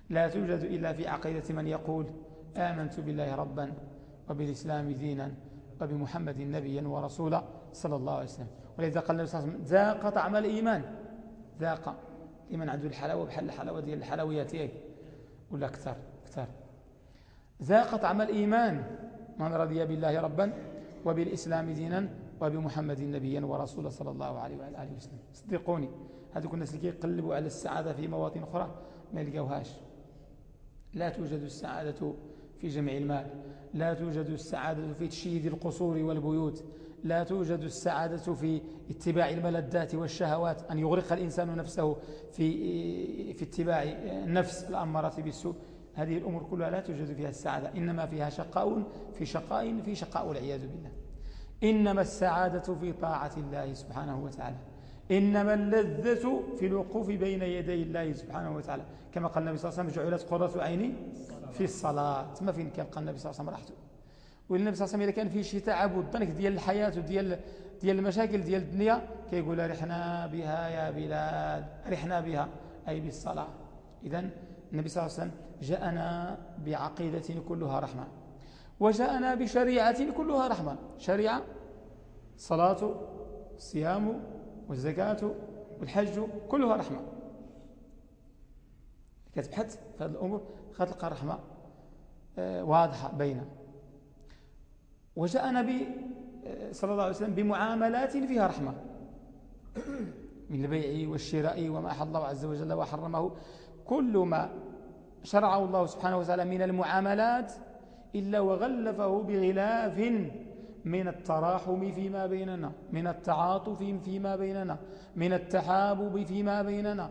لا توجد إلا في عقيدة من يقول آمنت بالله ربا وبالإسلام دينا وبمحمد نبيا ورسولا صلى الله عليه وسلم. ولذا قال النبي صلى الله عليه وسلم ذاق طعم الإيمان. ذاق. لمن عنده الحلاوة بحال الحلاوة ديال الحلويات ياك ولا أكثر؟ أكثر. ذاق طعم الإيمان من رضي بالله ربا وبالإسلام دينا وبمحمد نبيا ورسولا صلى الله عليه وعلى آله وسلم. صدقوني. هذوك الناس اللي يقلبوا على السعادة في مواطن أخرى ما يلقاوهاش. لا توجد السعادة في جمع المال. لا توجد السعادة في تشييد القصور والبيوت. لا توجد السعادة في اتباع الملذات والشهوات أن يغرق الإنسان نفسه في, في اتباع النفس الأمارة بالسوء. هذه الأمور كلها لا توجد فيها السعادة إنما فيها شقاء في شقاء في شقاء والعياذ بالله. إنما السعادة في طاعة الله سبحانه وتعالى. إنما اللذة في الوقوف بين يدي الله سبحانه وتعالى. كما قال النبي صلى الله عليه وسلم جعلت قرة عيني في الصلاة. ما فين كان قال النبي صلى الله عليه وسلم راحته والنبي صلى الله عليه وسلم كان فيه شي تعب والضنك ديال الحياة وديال ديال المشاكل ديال الدنيا كيقول رحنا بها يا بلاد رحنا بها أي بالصلاة. إذا النبي صلى الله عليه وسلم جاءنا بعقيدة كلها رحمة وجاءنا بشريعة كلها رحمة. شريعة الصلاة الصيام والزكاة والحج كلها رحمة. كتبحث في هذه الأمور غتلقى رحمة آه، واضحة بين وجاء النبي آه، صلى الله عليه وسلم بمعاملات فيها رحمة. من البيع والشراء وما أحل الله عز وجل وحرمه. كل ما شرعه الله سبحانه وتعالى من المعاملات إلا وغلفه بغلاف من التراحم فيما بيننا من التعاطف فيما بيننا من التحابب فيما بيننا.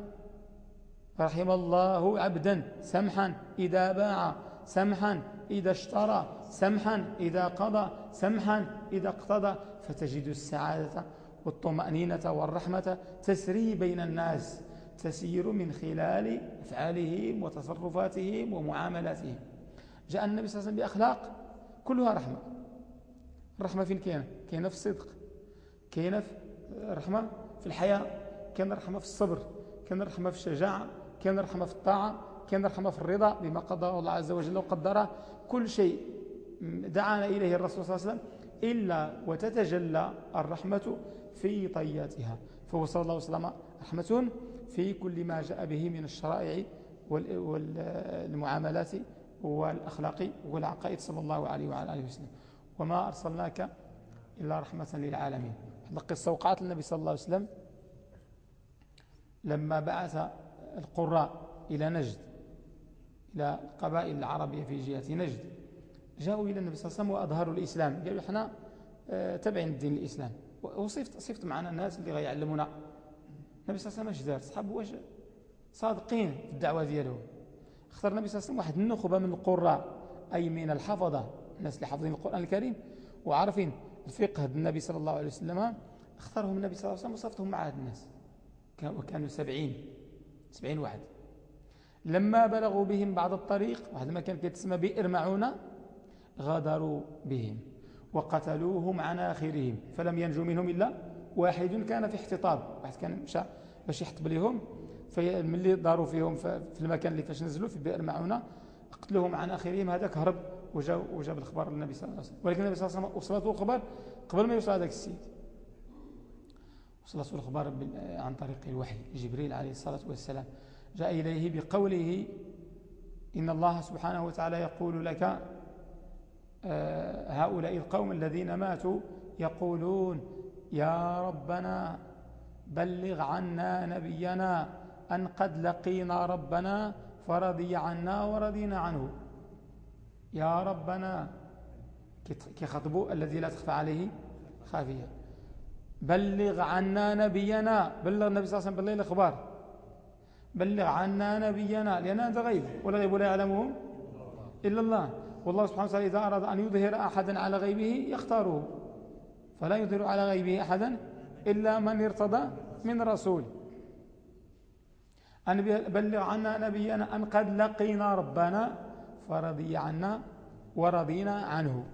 رحم الله عبدا سمحا إذا باع سمحا إذا اشترى سمحا إذا قضى سمحا إذا اقتضى. فتجد السعادة والطمأنينة والرحمة تسري بين الناس تسير من خلال أفعالهم وتصرفاتهم ومعاملاتهم. جاء النبي صلى الله عليه وسلم بأخلاق كلها رحمة. الرحمة فين كاينة؟ كاينة في الصدق كاينة في الرحمة في الحياة كاينة الرحمة في الصبر كاينة الرحمة في الشجاعة كاينة الرحمة في الطاعة. كاينة الرحمة في الرضا بما قضى الله عز وجل وقدره كل شيء. دعانا إليه الرسول صلى الله عليه وسلم إلا وتتجلى الرحمة في طياتها. فهو صلى الله عليه وسلم رحمة في كل ما جاء به من الشرائع والمعاملات والأخلاق والعقائد صلى الله عليه وعلى آله وسلم. وما أرسلناك إلا رحمة للعالمين. القصة وقعت النبي صلى الله عليه وسلم لما بعث القراء إلى نجد. إلى القبائل العربية في جهة نجد. جاءوا إلى النبي صلى الله عليه وسلم وأظهروا الإسلام. قالوا إحنا آه، تبعين الدين الإسلام. وصفت صفت معنا الناس اللي غيعلمونا. النبي صلى الله عليه وسلم اش دار؟ صحابه واش؟ صادقين في الدعوة ديالهم. اختار النبي صلى الله عليه وسلم واحد النخبة من القراء أي من الحفظة. الناس اللي حافظين القرآن الكريم وعارفين الفقه النبي صلى الله عليه وسلم اختارهم النبي صلى الله عليه وسلم وصفتهم مع هذا الناس. وكانوا سبعين سبعين واحد. لما بلغوا بهم بعض الطريق واحد ما كان كيتسمى بئر معونة غادروا بهم وقتلوهم عن آخرهم فلم ينجو منهم إلا واحد كان في احتطاب واحد كان مشى باش يحطب لهم فملي داروا فيهم في المكان اللي فاش نزلوا في بئر معونة قتلوهم عن آخرهم هذاك هرب وجاب, وجاب الخبر للنبي صلى الله عليه وسلم. ولكن النبي صلى الله عليه وسلم وصلته الخبر قبل ما يوصل هذاك السيد. وصلته الخبر عن طريق الوحي جبريل عليه الصلاة والسلام. جاء إليه بقوله إن الله سبحانه وتعالى يقول لك آه، هؤلاء القوم الذين ماتوا يقولون يا ربنا بلغ عنا نبينا أن قد لقينا ربنا فرضي عنا ورضينا عنه. يا ربنا كخطبوا الذي لا تخفى عليه خافية. بلغ عنا نبينا بلغ النبي صلى الله عليه وسلم بالله الأخبار. بلغ عنا نبينا لأن هذا غيب. ولا غيب ولا يعلمه إلا الله. والله سبحانه وتعالى إذا أراد أن يظهر أحدا على غيبه يختاره. فلا يظهر على غيبه أحدا إلا من ارتضى من رسول. أن بلغ عنا نبينا أن قد لقينا ربنا فرضي عنا ورضينا عنه.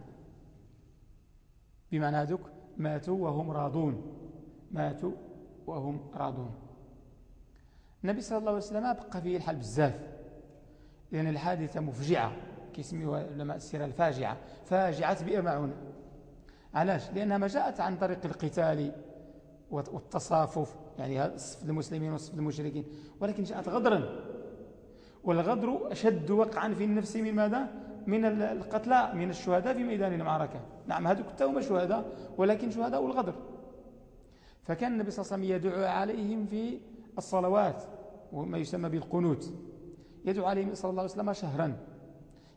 بمعنى هذوك ماتوا وهم راضون. ماتوا وهم راضون. النبي صلى الله عليه وسلم بقى فيه الحال بزاف لأن الحادثة مفجعة كيسميوها علماء السيرة الفاجعة فاجعة بئر معونة علاش؟ لأنها ما جاءت عن طريق القتال والتصافف يعني صف المسلمين وصف المشركين ولكن جاءت غدرا. والغدر أشد وقعا في النفس من ماذا؟ من القتلى من الشهداء في ميدان المعركة. نعم هذوك هم شهداء ولكن شهداء الغدر. فكان النبي صلى الله عليه وسلم يدعو عليهم في الصلوات. وما يسمى بالقنوت. يدعو عليهم صلى الله عليه وسلم شهرا.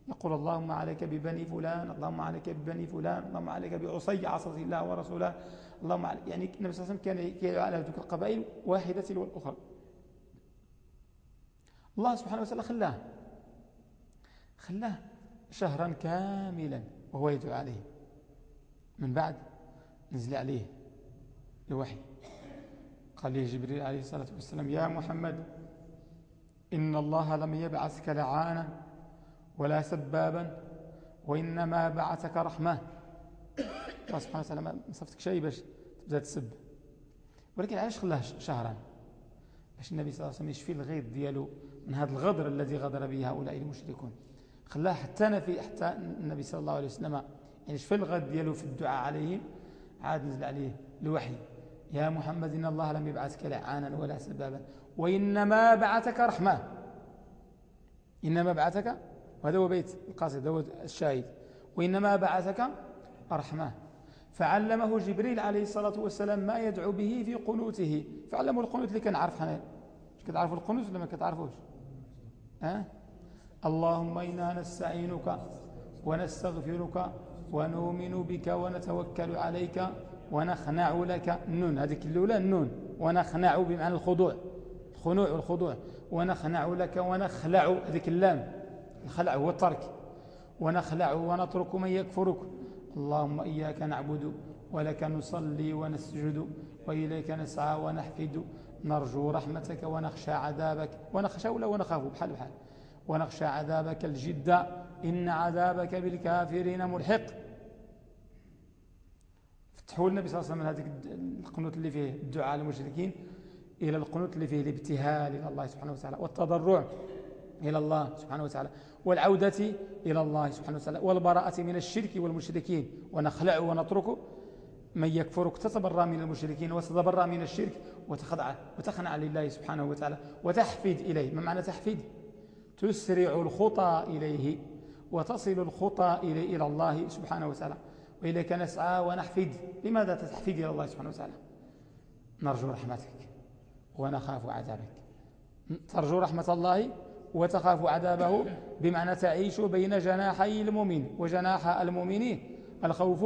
يقول اللهم عليك ببني فلان اللهم عليك ببني فلان اللهم عليك بعصي عصى الله ورسوله. اللهم عليك يعني النبي صلى الله عليه وسلم كان يدعو على تلك القبائل واحدة والأخرى. الله سبحانه وتعالى خلاه. خلاه شهرا كاملا وهو يدعو عليه. من بعد نزل عليه الوحي. قال له جبريل عليه الصلاة والسلام يا محمد إن الله لم يبعثك لعانا ولا سبابا وإنما بعثك رحمة. الله سبحانه وتعالى ما صفتك شيء باش تبدأ تسب. ولكن علاش خلاه شهرا؟ باش النبي صلى الله عليه وسلم يشفي الغيظ ديالو من هذا الغدر الذي غدر به هؤلاء المشركون. خلاه حتى نفي حتى النبي صلى الله عليه وسلم يعني شفى الغد ديالو في الدعاء عليهم عاد نزل عليه الوحي. يا محمد إن الله لم يبعثك لعانا ولا سبابا وإنما بعثك رحمة. إنما بعثك وهذا هو بيت القاصد هو الشاهد. وإنما بعثك رحمة. فعلمه جبريل عليه الصلاة والسلام ما يدعو به في قنوته. فعلمه القنوت اللي كنعرف حنا كتعرفوا القنوت ولا ما كتعرفوش؟ أه؟ اللهم إنا نستعينك ونستغفرك ونؤمن بك ونتوكل عليك ونخنع لك النون. هذيك الأولى النون. ونخنع بمعنى الخضوع. الخنوع والخضوع ونخنع لك ونخلع هذيك اللام. الخلع هو الترك. ونخلع ونترك من يكفرك. اللهم إياك نعبد ولك نصلي ونسجد وإليك نسعى ونحفد. نرجو رحمتك ونخشى عذابك. ونخشى ولا ونخاف؟ بحال بحال. ونخشى عذابك الجد. إن عذابك بالكافرين ملحق. فتحوا النبي صلى الله عليه وسلم هذه القنوت اللي فيه الدعاء للمشركين. إلى القنوت اللي فيه الابتهال إلى الله سبحانه وتعالى والتضرع إلى الله سبحانه وتعالى والعودة إلى الله سبحانه وتعالى والبراءة من الشرك والمشركين ونخلع ونترك من يكفرك تتبرى من المشركين وتتبرى من الشرك وتخضع وتخنع لله سبحانه وتعالى وتحفد إليه. ما معنى تحفيد؟ تسرع الخطى إليه وتصل الخطى إليه إلى الله سبحانه وتعالى وإليك نسعى ونحفد. لماذا تحفد إلى الله سبحانه وتعالى؟ نرجو رحمتك. ونخاف عذابك. ترجو رحمة الله وتخاف عذابه بمعنى تعيش بين جناحي المؤمن وجناح المؤمن الخوف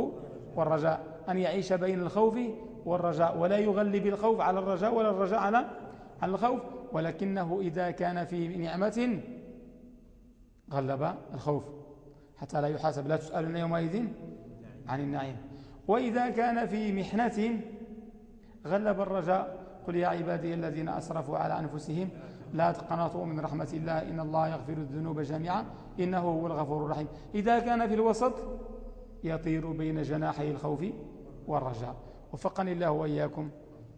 والرجاء. أن يعيش بين الخوف والرجاء. ولا يغلب الخوف على الرجاء ولا الرجاء على الخوف. ولكنه إذا كان في نعمة غلب الخوف. حتى لا يحاسب. لا تسألون يومئذ عن النعيم. وإذا كان في محنة غلب الرجاء. قل يا عبادي الذين أسرفوا على أنفسهم لا تقنطوا من رحمة الله إن الله يغفر الذنوب جميعا إنه هو الغفور الرحيم. إذا كان في الوسط يطير بين جناحي الخوف والرجاء. وفقني الله وإياكم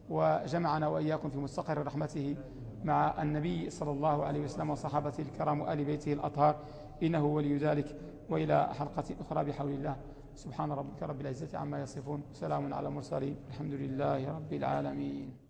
وجمعنا وإياكم في مستقر رحمته مع النبي صلى الله عليه وسلم وصحابته الكرام وآل بيته الأطهار إنه ولي ذلك. وإلى حلقة أخرى بحول الله. سبحان ربك رب العزة عما يصفون. سلام على المرسلين. الحمد لله رب العالمين.